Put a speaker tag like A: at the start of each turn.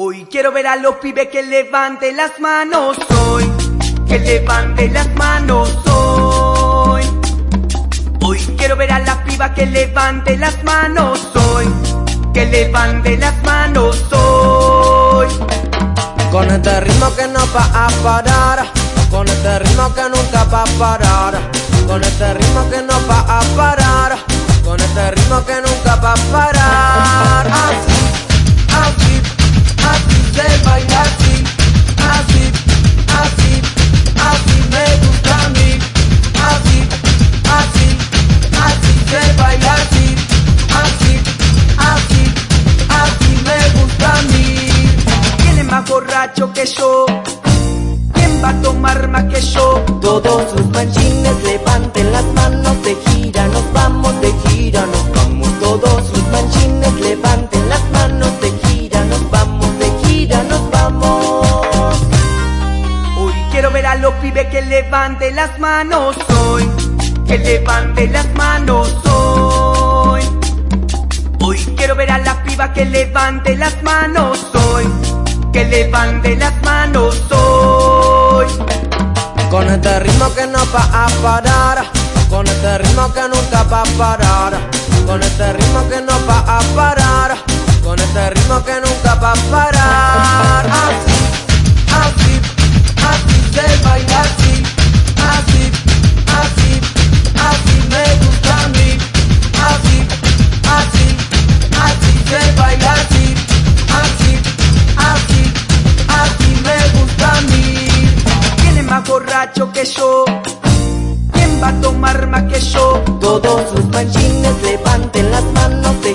A: Hoy quiero ver a los pibes que levanten las manos hoy, que levanten las manos hoy. Hoy quiero ver a las pibas que levanten las manos hoy, que levanten las manos hoy.
B: Con este ritmo que no va a parar, con este ritmo que nunca va a parar, con este ritmo que no va a parar,
A: borracho que yo? ¿Quién va a tomar más que yo?
B: Todos los manchines levanten las manos de gira, nos vamos de gira, nos vamos. Todos los manchines levanten las manos de gira, nos vamos de gira, nos vamos.
A: Hoy quiero ver a los pibes que levanten las manos hoy, que levanten las manos hoy. Hoy quiero ver a las pibas que levanten las manos hoy, que levanten las manos hoy.
B: Con este ritmo que no va a parar, con este ritmo que nunca va a parar, con este ritmo que no va a parar, con este ritmo que nunca va a parar. borracho ¿Quién va a tomar más que yo? Todos
A: sus manchines levanten las manos, de